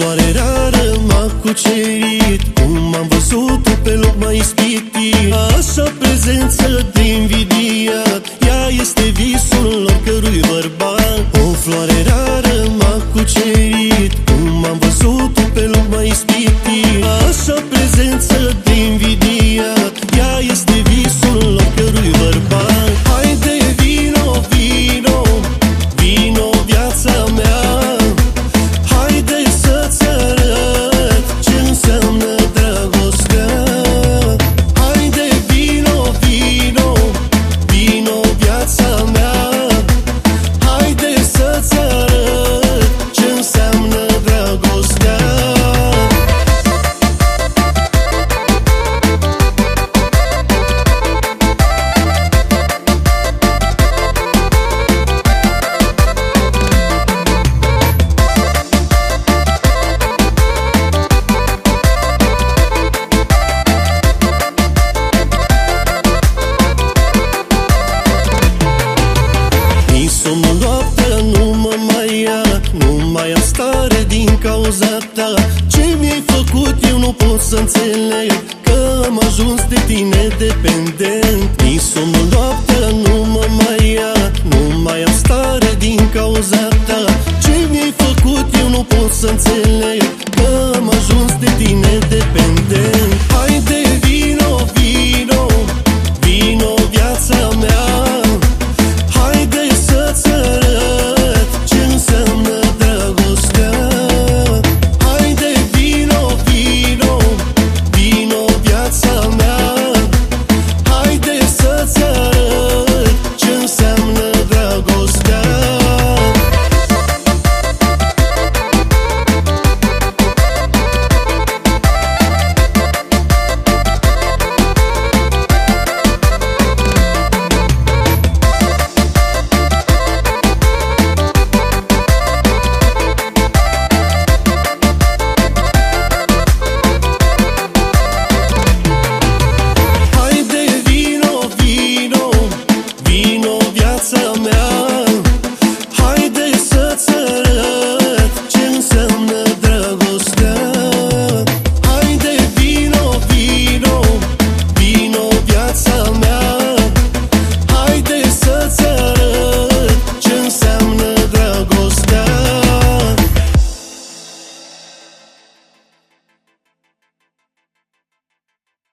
floare rară m-a cucerit. Cum am văzut-o pe loc mai ispitit. Așa prezență de invidie. Mai am stare din cauza ta. Ce mi-ai făcut eu nu pot să înțeleg Că am ajuns de tine dependent. Insomnul noaptea nu mă mai ia Nu mai am stare din cauza ta. Ce mi-ai făcut eu nu pot să înțeleg